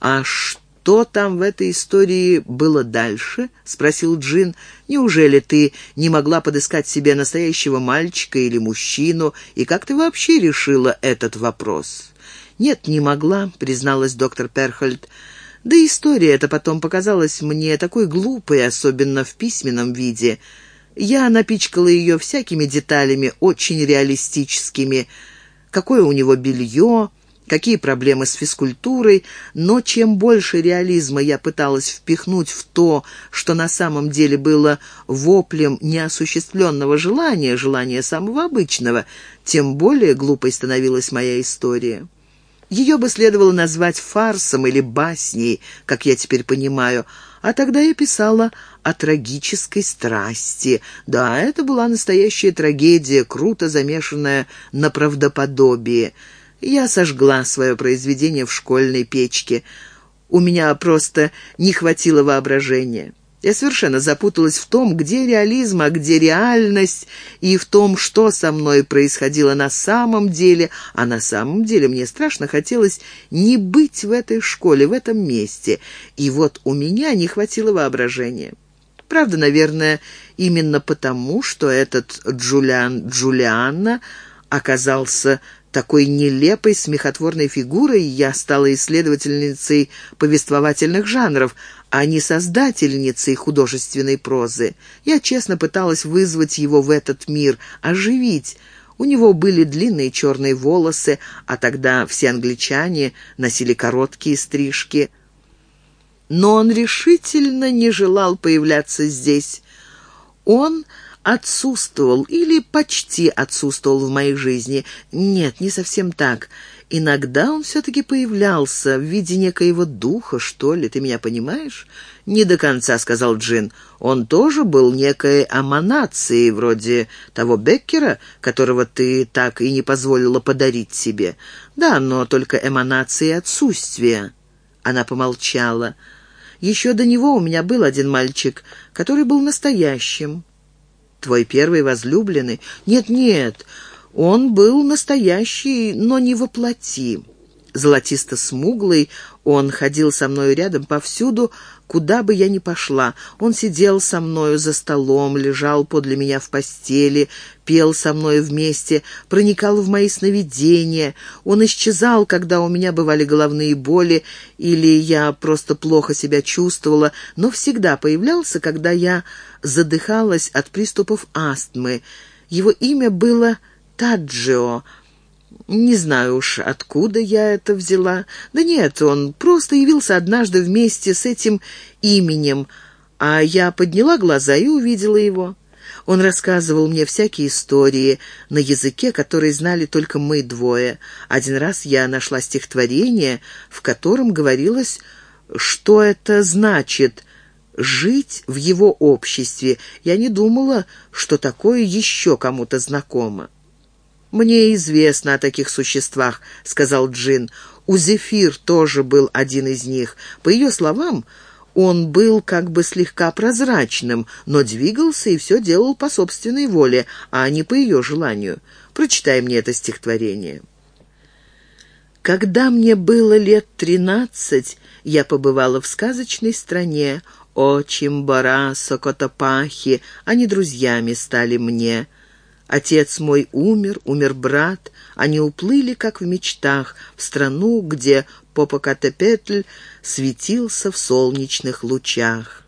«А что там в этой истории было дальше?» — спросил Джин. «Неужели ты не могла подыскать себе настоящего мальчика или мужчину? И как ты вообще решила этот вопрос?» «Нет, не могла», — призналась доктор Перхольд. «Да история эта потом показалась мне такой глупой, особенно в письменном виде. Я напичкала ее всякими деталями, очень реалистическими. Какое у него белье, какие проблемы с физкультурой, но чем больше реализма я пыталась впихнуть в то, что на самом деле было воплем неосуществленного желания, желания самого обычного, тем более глупой становилась моя история. Ее бы следовало назвать фарсом или басней, как я теперь понимаю, а тогда я писала о трагической страсти. Да, это была настоящая трагедия, круто замешанная на правдоподобии. Я сожгла свое произведение в школьной печке. У меня просто не хватило воображения. Я совершенно запуталась в том, где реализм, а где реальность, и в том, что со мной происходило на самом деле. А на самом деле мне страшно хотелось не быть в этой школе, в этом месте. И вот у меня не хватило воображения. Правда, наверное, именно потому, что этот Джулиан Джулианна оказался такой нелепой, смехотворной фигурой я стала исследовательницей повествовательных жанров, а не создательницей художественной прозы. Я честно пыталась вызвать его в этот мир, оживить. У него были длинные черные волосы, а тогда все англичане носили короткие стрижки. Но он решительно не желал появляться здесь. Он отсутствовал или почти отсутствовал в моей жизни. Нет, не совсем так. Иногда он все-таки появлялся в виде некоего духа, что ли, ты меня понимаешь? «Не до конца», — сказал Джин. «Он тоже был некой аманацией, вроде того Беккера, которого ты так и не позволила подарить себе. Да, но только эманации отсутствия». Она помолчала. «Еще до него у меня был один мальчик, который был настоящим. Твой первый возлюбленный? Нет-нет, он был настоящий, но не воплоти. Золотисто-смуглый, он ходил со мною рядом повсюду, куда бы я ни пошла. Он сидел со мною за столом, лежал подле меня в постели, пел со мною вместе, проникал в мои сновидения. Он исчезал, когда у меня бывали головные боли или я просто плохо себя чувствовала, но всегда появлялся, когда я задыхалась от приступов астмы. Его имя было Таджио. Не знаю уж, откуда я это взяла. Да нет, он просто явился однажды вместе с этим именем, а я подняла глаза и увидела его. Он рассказывал мне всякие истории на языке, который знали только мы двое. Один раз я нашла стихотворение, в котором говорилось, что это значит жить в его обществе. Я не думала, что такое еще кому-то знакомо. «Мне известно о таких существах», — сказал Джин. «У Зефир тоже был один из них. По ее словам, он был как бы слегка прозрачным, но двигался и все делал по собственной воле, а не по ее желанию. Прочитай мне это стихотворение». «Когда мне было лет тринадцать, я побывала в сказочной стране. О, Чимбара, Сокотопахи, они друзьями стали мне». Отец мой умер, умер брат. Они уплыли, как в мечтах, в страну, где Попокатепетль светился в солнечных лучах.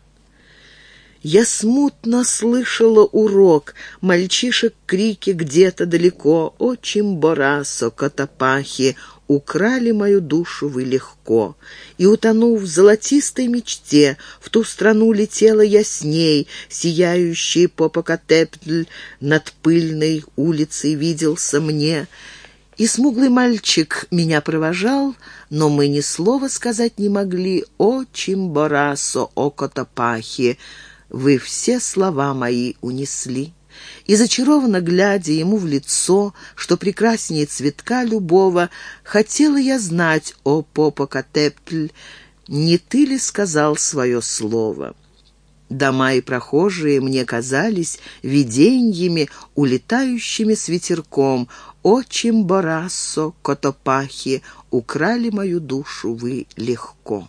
Я смутно слышала урок, мальчишек крики где-то далеко. «О, Чимборасо, Котопахи, украли мою душу вы легко. И, утонув в золотистой мечте, в ту страну летела я с ней, сияющий Попокатепль над пыльной улицей виделся мне. И смуглый мальчик меня провожал, но мы ни слова сказать не могли. О, Чимборасо, о, Котопахи, вы все слова мои унесли и, зачарованно глядя ему в лицо, что прекраснее цветка любого, хотела я знать, о Попа Катепль, не ты ли сказал свое слово?» Дома и прохожие мне казались виденьями, улетающими с ветерком. О, Чимборассо, Котопахи, украли мою душу вы легко.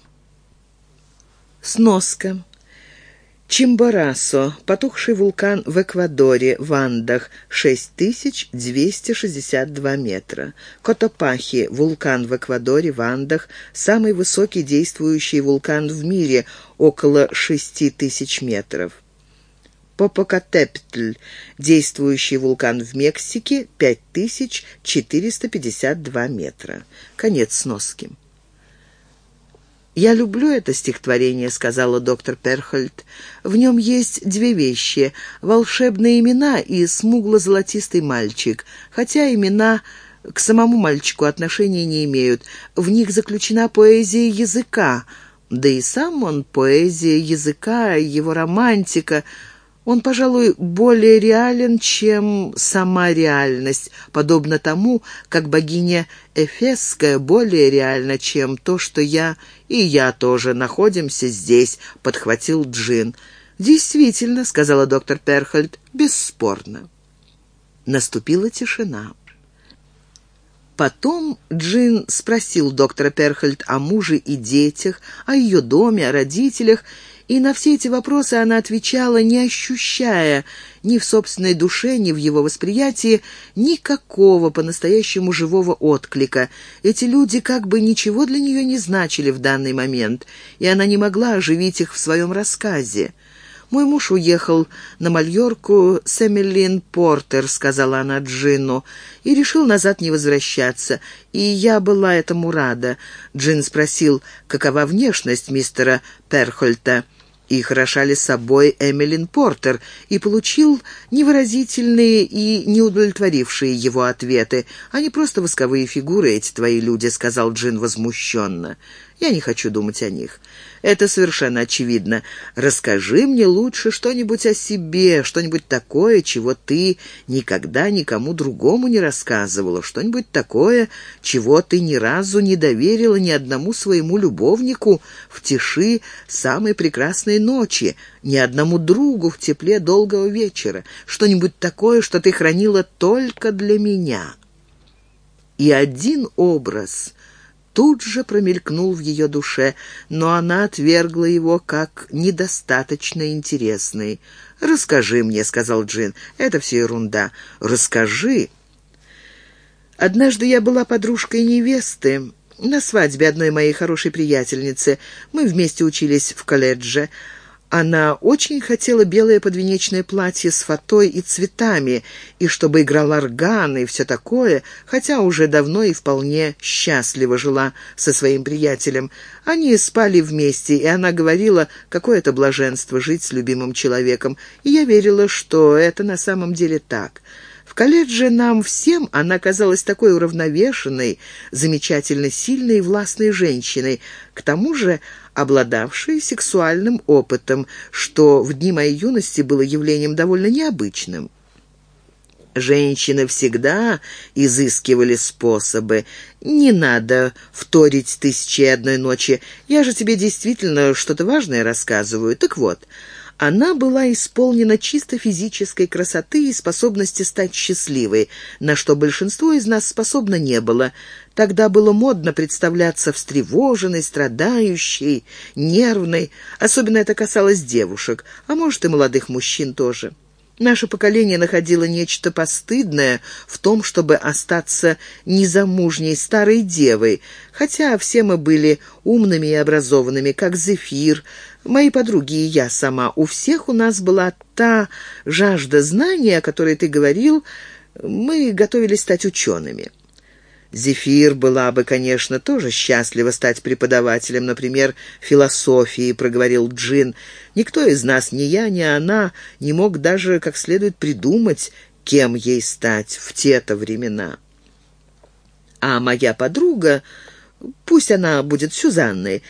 Сноска. Чимборасо, потухший вулкан в Эквадоре, в Андах, 6262 метра. Котопахи, вулкан в Эквадоре, в Андах, самый высокий действующий вулкан в мире, около 6000 метров. Попокатептл, действующий вулкан в Мексике, 5452 метра. Конец сноски. «Я люблю это стихотворение», — сказала доктор Перхольд. «В нем есть две вещи — волшебные имена и смугло-золотистый мальчик, хотя имена к самому мальчику отношения не имеют. В них заключена поэзия языка, да и сам он поэзия языка, его романтика — он, пожалуй, более реален, чем сама реальность, подобно тому, как богиня Эфесская более реальна, чем то, что я и я тоже находимся здесь», — подхватил Джин. «Действительно», — сказала доктор Перхольд, — «бесспорно». Наступила тишина. Потом Джин спросил доктора Перхольд о муже и детях, о ее доме, о родителях, и на все эти вопросы она отвечала, не ощущая ни в собственной душе, ни в его восприятии никакого по-настоящему живого отклика. Эти люди как бы ничего для нее не значили в данный момент, и она не могла оживить их в своем рассказе. «Мой муж уехал на Мальорку с Эмилин Портер», — сказала она Джину, «и решил назад не возвращаться, и я была этому рада». Джин спросил, какова внешность мистера Перхольта и хороша ли собой Эмилин Портер, и получил невыразительные и неудовлетворившие его ответы. «Они просто восковые фигуры, эти твои люди», — сказал Джин возмущенно. «Я не хочу думать о них. Это совершенно очевидно. Расскажи мне лучше что-нибудь о себе, что-нибудь такое, чего ты никогда никому другому не рассказывала, что-нибудь такое, чего ты ни разу не доверила ни одному своему любовнику в тиши самой прекрасной ночи, ни одному другу в тепле долгого вечера, что-нибудь такое, что ты хранила только для меня. И один образ тут же промелькнул в ее душе, но она отвергла его как недостаточно интересный. «Расскажи мне», — сказал Джин, — «это все ерунда. Расскажи». «Однажды я была подружкой невесты». На свадьбе одной моей хорошей приятельницы. Мы вместе учились в колледже. Она очень хотела белое подвенечное платье с фатой и цветами, и чтобы играл орган и все такое, хотя уже давно и вполне счастливо жила со своим приятелем. Они спали вместе, и она говорила, какое это блаженство жить с любимым человеком, и я верила, что это на самом деле так». В колледже нам всем она казалась такой уравновешенной, замечательно сильной и властной женщиной, к тому же обладавшей сексуальным опытом, что в дни моей юности было явлением довольно необычным. Женщины всегда изыскивали способы. Не надо вторить тысячи одной ночи. Я же тебе действительно что-то важное рассказываю. Так вот, она была исполнена чисто физической красоты и способности стать счастливой, на что большинство из нас способно не было. Тогда было модно представляться встревоженной, страдающей, нервной. Особенно это касалось девушек, а может и молодых мужчин тоже. Наше поколение находило нечто постыдное в том, чтобы остаться незамужней старой девой, хотя все мы были умными и образованными, как Зефир, мои подруги и я сама. У всех у нас была та жажда знания, о которой ты говорил, мы готовились стать учеными. Зефир была бы, конечно, тоже счастлива стать преподавателем, например, философии, проговорил Джин. Никто из нас, ни я, ни она, не мог даже как следует придумать, кем ей стать в те-то времена. А моя подруга, пусть она будет Сюзанной,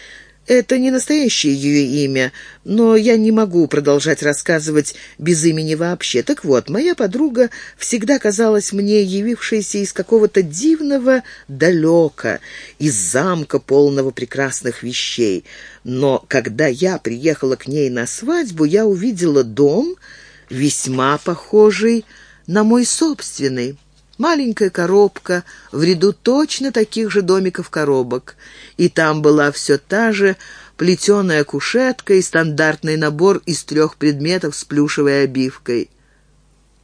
Это не настоящее ее имя, но я не могу продолжать рассказывать без имени вообще. Так вот, моя подруга всегда казалась мне явившейся из какого-то дивного далека, из замка, полного прекрасных вещей. Но когда я приехала к ней на свадьбу, я увидела дом, весьма похожий на мой собственный. Маленькая коробка в ряду точно таких же домиков-коробок. И там была все та же плетеная кушетка и стандартный набор из трех предметов с плюшевой обивкой.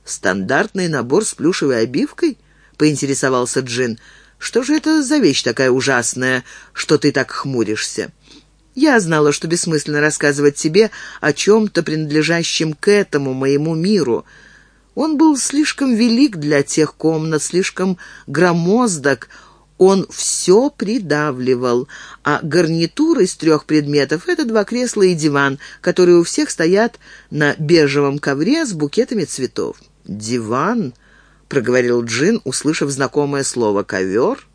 «Стандартный набор с плюшевой обивкой?» — поинтересовался Джин. «Что же это за вещь такая ужасная, что ты так хмуришься?» Я знала, что бессмысленно рассказывать тебе о чем-то, принадлежащем к этому моему миру — он был слишком велик для тех комнат, слишком громоздок, он все придавливал, а гарнитур из трех предметов — это два кресла и диван, которые у всех стоят на бежевом ковре с букетами цветов. «Диван?» — проговорил Джин, услышав знакомое слово «ковер».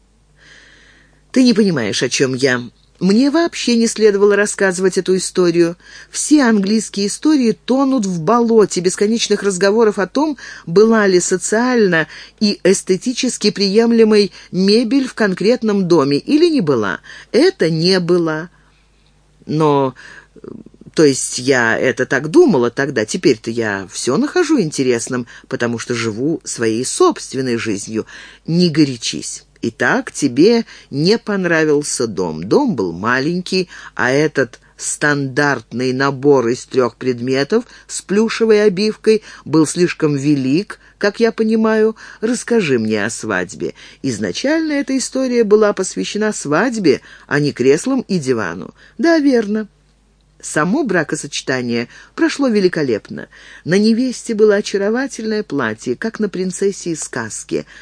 «Ты не понимаешь, о чем я. Мне вообще не следовало рассказывать эту историю. Все английские истории тонут в болоте бесконечных разговоров о том, была ли социально и эстетически приемлемой мебель в конкретном доме или не была. Это не было. Но... То есть я это так думала тогда, теперь-то я все нахожу интересным, потому что живу своей собственной жизнью. Не горячись. Итак, тебе не понравился дом. Дом был маленький, а этот стандартный набор из трех предметов с плюшевой обивкой был слишком велик, как я понимаю. Расскажи мне о свадьбе. Изначально эта история была посвящена свадьбе, а не креслам и дивану. Да, верно. Само бракосочетание прошло великолепно. На невесте было очаровательное платье, как на принцессе из сказки —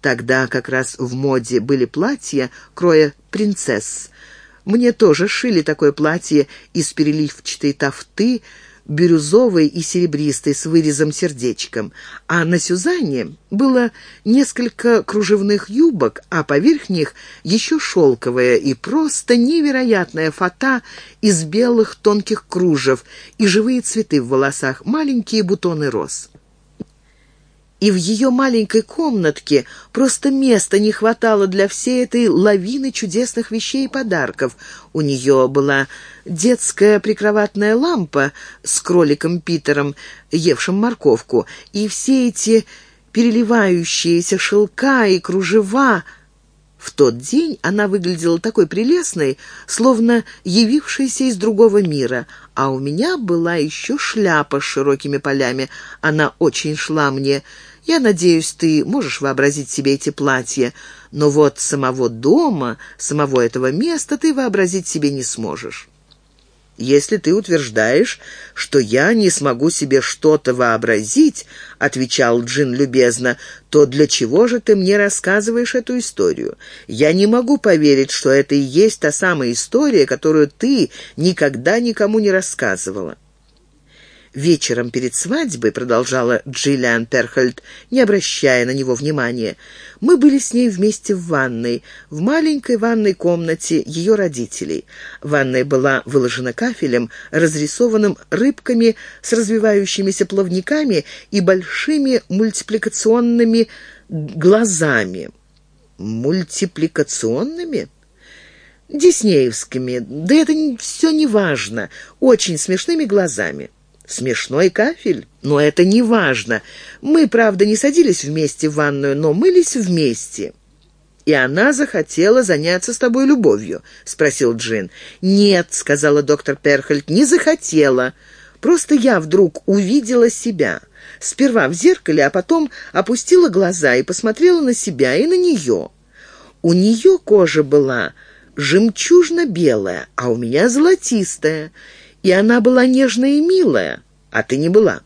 Тогда как раз в моде были платья кроя принцесс. Мне тоже шили такое платье из переливчатой тафты, бирюзовой и серебристой с вырезом-сердечком, а на Сюзанне было несколько кружевных юбок, а поверх них еще шелковая и просто невероятная фата из белых тонких кружев и живые цветы в волосах, маленькие бутоны роз и в ее маленькой комнатке просто места не хватало для всей этой лавины чудесных вещей и подарков. У нее была детская прикроватная лампа с кроликом Питером, евшим морковку, и все эти переливающиеся шелка и кружева — в тот день она выглядела такой прелестной, словно явившейся из другого мира, а у меня была еще шляпа с широкими полями. Она очень шла мне. Я надеюсь, ты можешь вообразить себе эти платья, но вот самого дома, самого этого места ты вообразить себе не сможешь. «Если ты утверждаешь, что я не смогу себе что-то вообразить», — отвечал Джин любезно, «то для чего же ты мне рассказываешь эту историю? Я не могу поверить, что это и есть та самая история, которую ты никогда никому не рассказывала». Вечером перед свадьбой, продолжала Джиллиан Перхольд, не обращая на него внимания, мы были с ней вместе в ванной, в маленькой ванной комнате ее родителей. Ванная была выложена кафелем, разрисованным рыбками с развивающимися плавниками и большими мультипликационными глазами. Мультипликационными? Диснеевскими. Да это все не важно. Очень смешными глазами. Смешной кафель? Но это не важно. Мы, правда, не садились вместе в ванную, но мылись вместе. «И она захотела заняться с тобой любовью?» — спросил Джин. «Нет», — сказала доктор Перхольд, — «не захотела. Просто я вдруг увидела себя. Сперва в зеркале, а потом опустила глаза и посмотрела на себя и на нее. У нее кожа была жемчужно-белая, а у меня золотистая и она была нежная и милая, а ты не была.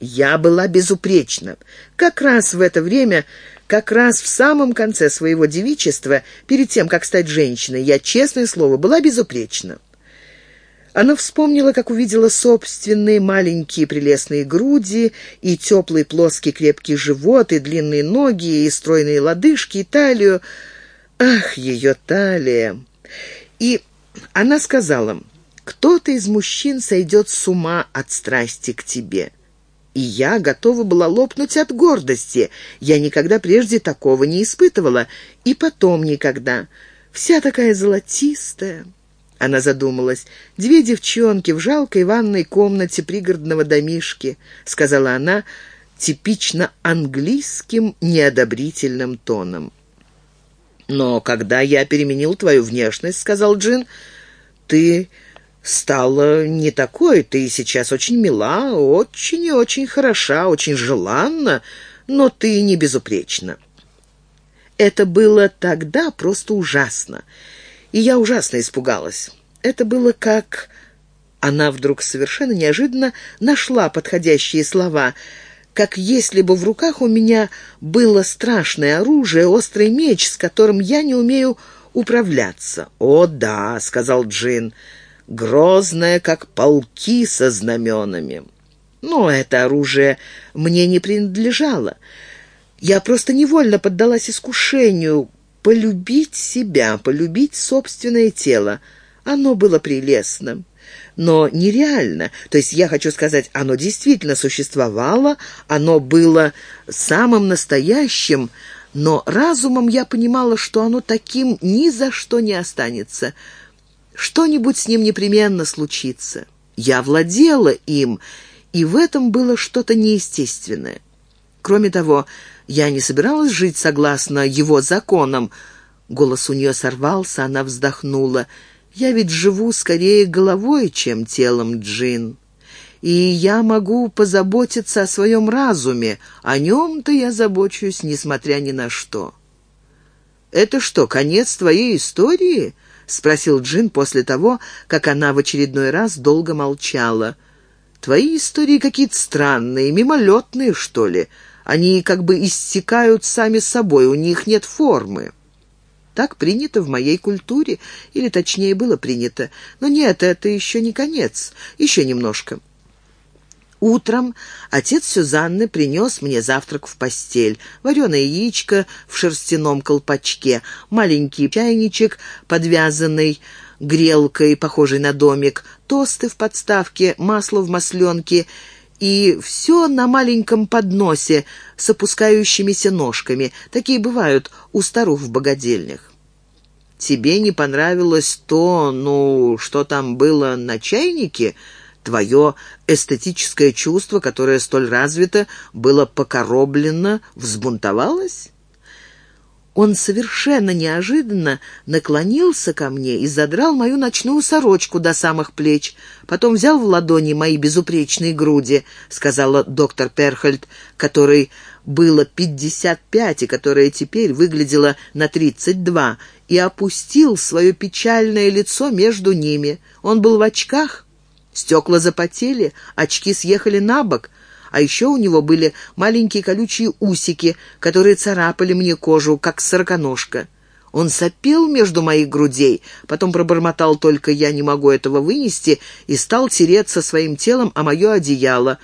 Я была безупречна. Как раз в это время, как раз в самом конце своего девичества, перед тем, как стать женщиной, я, честное слово, была безупречна. Она вспомнила, как увидела собственные маленькие прелестные груди и теплый плоский крепкий живот, и длинные ноги, и стройные лодыжки, и талию. Ах, ее талия! И Она сказала, «Кто-то из мужчин сойдет с ума от страсти к тебе». И я готова была лопнуть от гордости. Я никогда прежде такого не испытывала. И потом никогда. Вся такая золотистая. Она задумалась. «Две девчонки в жалкой ванной комнате пригородного домишки», — сказала она типично английским неодобрительным тоном. «Но когда я переменил твою внешность, — сказал Джин, — ты стала не такой. Ты сейчас очень мила, очень и очень хороша, очень желанна, но ты не безупречна». Это было тогда просто ужасно, и я ужасно испугалась. Это было как... Она вдруг совершенно неожиданно нашла подходящие слова — как если бы в руках у меня было страшное оружие, острый меч, с которым я не умею управляться. «О, да», — сказал Джин, — «грозное, как полки со знаменами». Но это оружие мне не принадлежало. Я просто невольно поддалась искушению полюбить себя, полюбить собственное тело. Оно было прелестным но нереально. То есть я хочу сказать, оно действительно существовало, оно было самым настоящим, но разумом я понимала, что оно таким ни за что не останется. Что-нибудь с ним непременно случится. Я владела им, и в этом было что-то неестественное. Кроме того, я не собиралась жить согласно его законам. Голос у нее сорвался, она вздохнула — я ведь живу скорее головой, чем телом, Джин. И я могу позаботиться о своем разуме. О нем-то я забочусь, несмотря ни на что». «Это что, конец твоей истории?» — спросил Джин после того, как она в очередной раз долго молчала. «Твои истории какие-то странные, мимолетные, что ли. Они как бы иссякают сами собой, у них нет формы». Так принято в моей культуре, или точнее было принято. Но нет, это еще не конец, еще немножко. Утром отец Сюзанны принес мне завтрак в постель. Вареное яичко в шерстяном колпачке, маленький чайничек, подвязанный грелкой, похожий на домик, тосты в подставке, масло в масленке и все на маленьком подносе с опускающимися ножками. Такие бывают у старух в богадельнях. Тебе не понравилось то, ну, что там было на чайнике? Твое эстетическое чувство, которое столь развито, было покороблено, взбунтовалось? Он совершенно неожиданно наклонился ко мне и задрал мою ночную сорочку до самых плеч. Потом взял в ладони мои безупречные груди, сказала доктор Перхольд, которой было пятьдесят пять и которая теперь выглядела на тридцать два, и опустил свое печальное лицо между ними. Он был в очках, стекла запотели, очки съехали на бок — а еще у него были маленькие колючие усики, которые царапали мне кожу, как сороконожка. Он сопел между моих грудей, потом пробормотал только «я не могу этого вынести» и стал тереться своим телом о мое одеяло.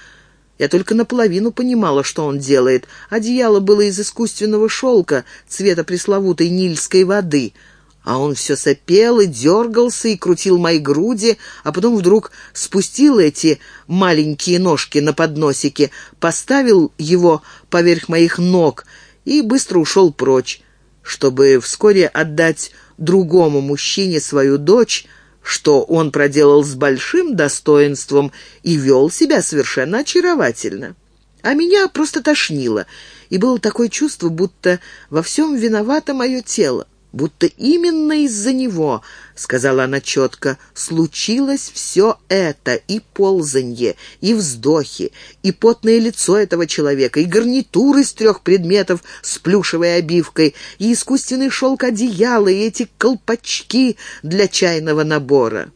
Я только наполовину понимала, что он делает. Одеяло было из искусственного шелка, цвета пресловутой нильской воды — а он все сопел и дергался и крутил мои груди, а потом вдруг спустил эти маленькие ножки на подносике, поставил его поверх моих ног и быстро ушел прочь, чтобы вскоре отдать другому мужчине свою дочь, что он проделал с большим достоинством и вел себя совершенно очаровательно. А меня просто тошнило, и было такое чувство, будто во всем виновато мое тело будто именно из-за него, — сказала она четко, — случилось все это, и ползанье, и вздохи, и потное лицо этого человека, и гарнитур из трех предметов с плюшевой обивкой, и искусственный шелк одеяла, и эти колпачки для чайного набора.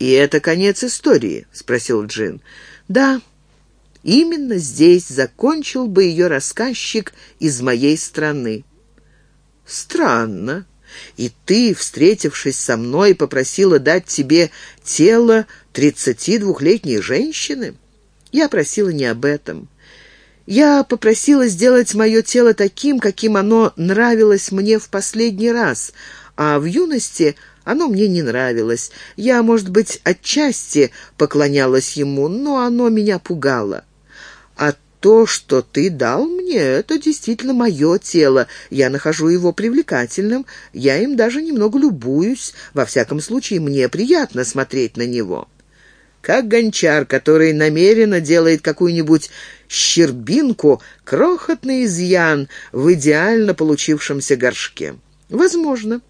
«И это конец истории?» — спросил Джин. «Да, именно здесь закончил бы ее рассказчик из моей страны». «Странно. И ты, встретившись со мной, попросила дать тебе тело тридцати двухлетней женщины?» Я просила не об этом. Я попросила сделать мое тело таким, каким оно нравилось мне в последний раз, а в юности Оно мне не нравилось. Я, может быть, отчасти поклонялась ему, но оно меня пугало. А то, что ты дал мне, это действительно мое тело. Я нахожу его привлекательным, я им даже немного любуюсь. Во всяком случае, мне приятно смотреть на него. Как гончар, который намеренно делает какую-нибудь щербинку, крохотный изъян в идеально получившемся горшке. Возможно.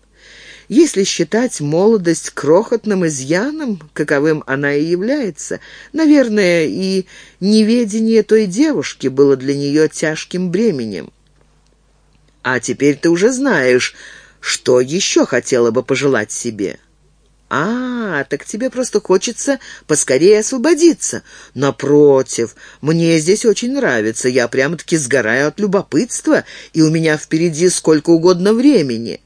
Если считать молодость крохотным изъяном, каковым она и является, наверное, и неведение той девушки было для нее тяжким бременем. А теперь ты уже знаешь, что еще хотела бы пожелать себе. «А, так тебе просто хочется поскорее освободиться. Напротив, мне здесь очень нравится. Я прямо-таки сгораю от любопытства, и у меня впереди сколько угодно времени».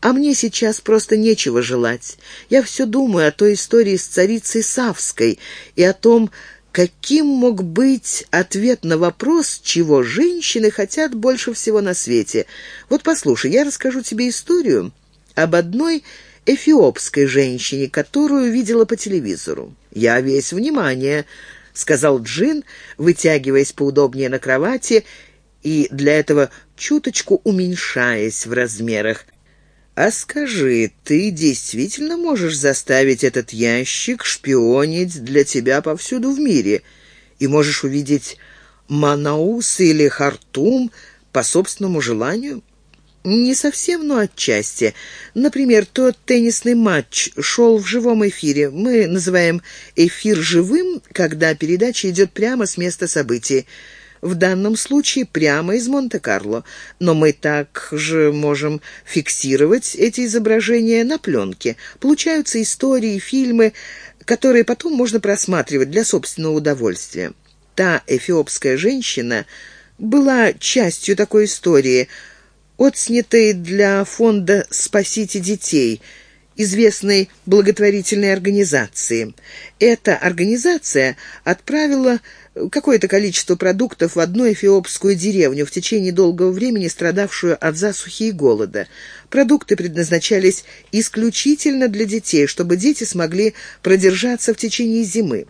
А мне сейчас просто нечего желать. Я все думаю о той истории с царицей Савской и о том, каким мог быть ответ на вопрос, чего женщины хотят больше всего на свете. Вот послушай, я расскажу тебе историю об одной эфиопской женщине, которую видела по телевизору. «Я весь внимание», — сказал Джин, вытягиваясь поудобнее на кровати и для этого чуточку уменьшаясь в размерах. «А скажи, ты действительно можешь заставить этот ящик шпионить для тебя повсюду в мире и можешь увидеть Манаус или Хартум по собственному желанию?» «Не совсем, но отчасти. Например, тот теннисный матч шел в живом эфире. Мы называем эфир живым, когда передача идет прямо с места событий в данном случае прямо из Монте-Карло, но мы также можем фиксировать эти изображения на пленке. Получаются истории, фильмы, которые потом можно просматривать для собственного удовольствия. Та эфиопская женщина была частью такой истории, отснятой для фонда «Спасите детей», известной благотворительной организации. Эта организация отправила какое-то количество продуктов в одну эфиопскую деревню, в течение долгого времени страдавшую от засухи и голода. Продукты предназначались исключительно для детей, чтобы дети смогли продержаться в течение зимы.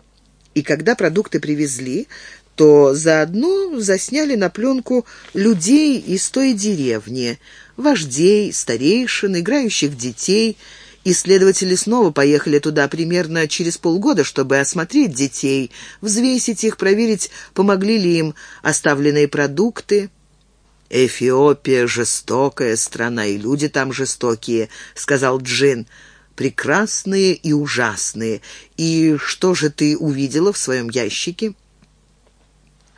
И когда продукты привезли, то заодно засняли на пленку людей из той деревни, вождей, старейшин, играющих детей – Исследователи снова поехали туда примерно через полгода, чтобы осмотреть детей, взвесить их, проверить, помогли ли им оставленные продукты. «Эфиопия — жестокая страна, и люди там жестокие», — сказал Джин. «Прекрасные и ужасные. И что же ты увидела в своем ящике?»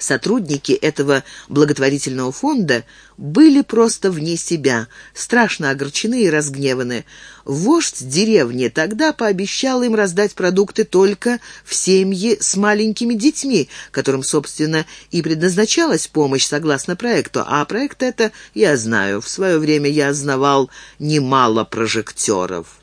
Сотрудники этого благотворительного фонда были просто вне себя, страшно огорчены и разгневаны. Вождь деревни тогда пообещал им раздать продукты только в семьи с маленькими детьми, которым, собственно, и предназначалась помощь согласно проекту. А проект это, я знаю, в свое время я знавал немало прожекторов.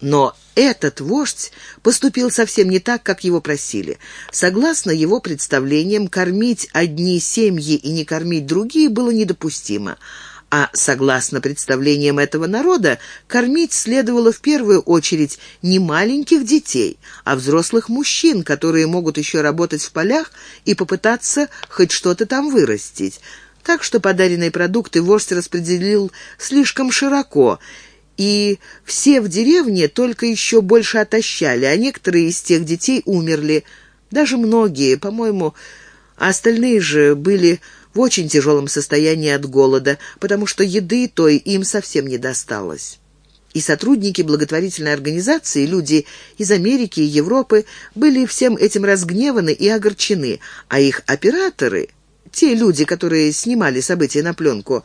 Но этот вождь поступил совсем не так, как его просили. Согласно его представлениям, кормить одни семьи и не кормить другие было недопустимо. А согласно представлениям этого народа, кормить следовало в первую очередь не маленьких детей, а взрослых мужчин, которые могут еще работать в полях и попытаться хоть что-то там вырастить. Так что подаренные продукты вождь распределил слишком широко – и все в деревне только еще больше отощали, а некоторые из тех детей умерли, даже многие, по-моему, а остальные же были в очень тяжелом состоянии от голода, потому что еды той им совсем не досталось. И сотрудники благотворительной организации, люди из Америки и Европы, были всем этим разгневаны и огорчены, а их операторы, те люди, которые снимали события на пленку,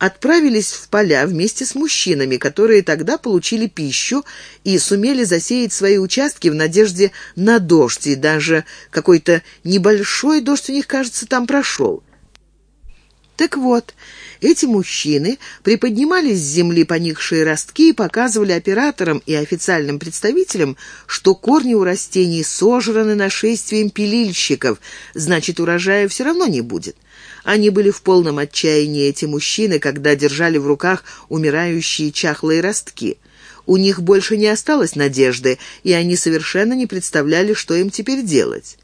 отправились в поля вместе с мужчинами, которые тогда получили пищу и сумели засеять свои участки в надежде на дождь, и даже какой-то небольшой дождь у них, кажется, там прошел. Так вот, эти мужчины приподнимали с земли поникшие ростки и показывали операторам и официальным представителям, что корни у растений сожраны нашествием пилильщиков, значит, урожая все равно не будет. Они были в полном отчаянии, эти мужчины, когда держали в руках умирающие чахлые ростки. у них больше не осталось надежды, и они совершенно не представляли, что им теперь делать.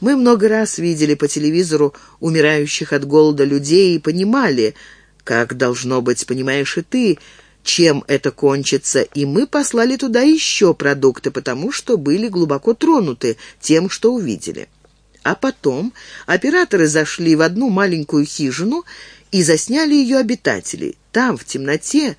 Мы много раз видели по телевизору умирающих от голода людей и понимали, как должно быть, понимаешь и ты, чем это кончится, и мы послали туда еще продукты, потому что были глубоко тронуты тем, что увидели. А потом операторы зашли в одну маленькую хижину и засняли ее обитателей. Там, в темноте,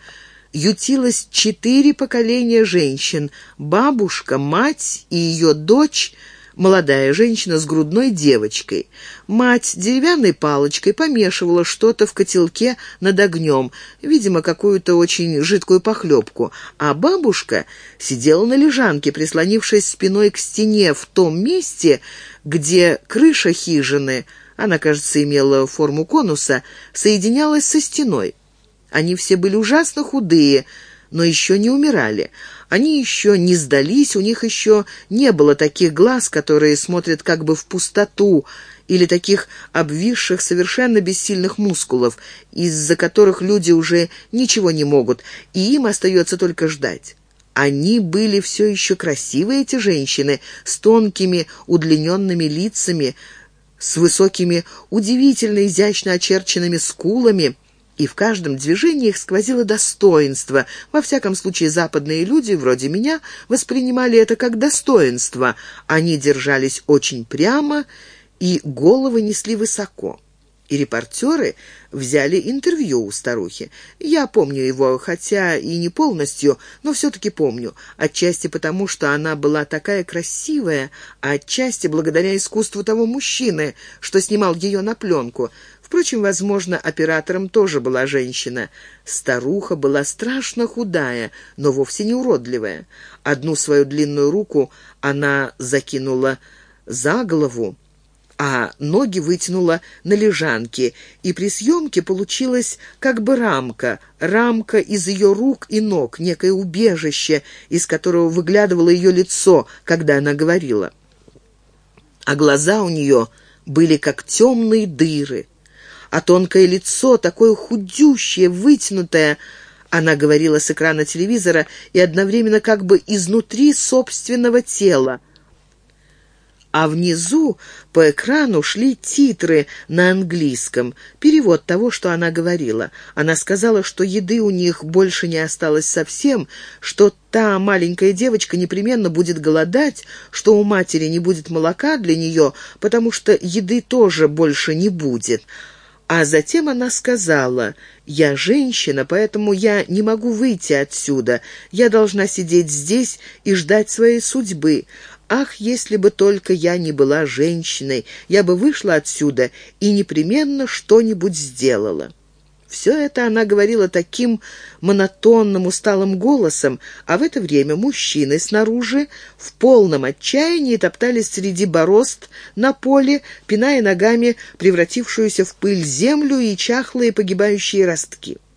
ютилось четыре поколения женщин, бабушка, мать и ее дочь – молодая женщина с грудной девочкой. Мать деревянной палочкой помешивала что-то в котелке над огнем, видимо, какую-то очень жидкую похлебку, а бабушка сидела на лежанке, прислонившись спиной к стене в том месте, где крыша хижины, она, кажется, имела форму конуса, соединялась со стеной. Они все были ужасно худые, но еще не умирали. Они еще не сдались, у них еще не было таких глаз, которые смотрят как бы в пустоту, или таких обвисших, совершенно бессильных мускулов, из-за которых люди уже ничего не могут, и им остается только ждать. Они были все еще красивые, эти женщины, с тонкими удлиненными лицами, с высокими, удивительно изящно очерченными скулами, и в каждом движении их сквозило достоинство. Во всяком случае, западные люди, вроде меня, воспринимали это как достоинство. Они держались очень прямо и головы несли высоко. И репортеры взяли интервью у старухи. Я помню его, хотя и не полностью, но все-таки помню. Отчасти потому, что она была такая красивая, а отчасти благодаря искусству того мужчины, что снимал ее на пленку. Впрочем, возможно, оператором тоже была женщина. Старуха была страшно худая, но вовсе не уродливая. Одну свою длинную руку она закинула за голову, а ноги вытянула на лежанке, и при съемке получилась как бы рамка, рамка из ее рук и ног, некое убежище, из которого выглядывало ее лицо, когда она говорила. А глаза у нее были как темные дыры а тонкое лицо, такое худющее, вытянутое. Она говорила с экрана телевизора и одновременно как бы изнутри собственного тела. А внизу по экрану шли титры на английском, перевод того, что она говорила. Она сказала, что еды у них больше не осталось совсем, что та маленькая девочка непременно будет голодать, что у матери не будет молока для нее, потому что еды тоже больше не будет. А затем она сказала, «Я женщина, поэтому я не могу выйти отсюда. Я должна сидеть здесь и ждать своей судьбы. Ах, если бы только я не была женщиной, я бы вышла отсюда и непременно что-нибудь сделала». Все это она говорила таким монотонным, усталым голосом, а в это время мужчины снаружи в полном отчаянии топтались среди борозд на поле, пиная ногами превратившуюся в пыль землю и чахлые погибающие ростки.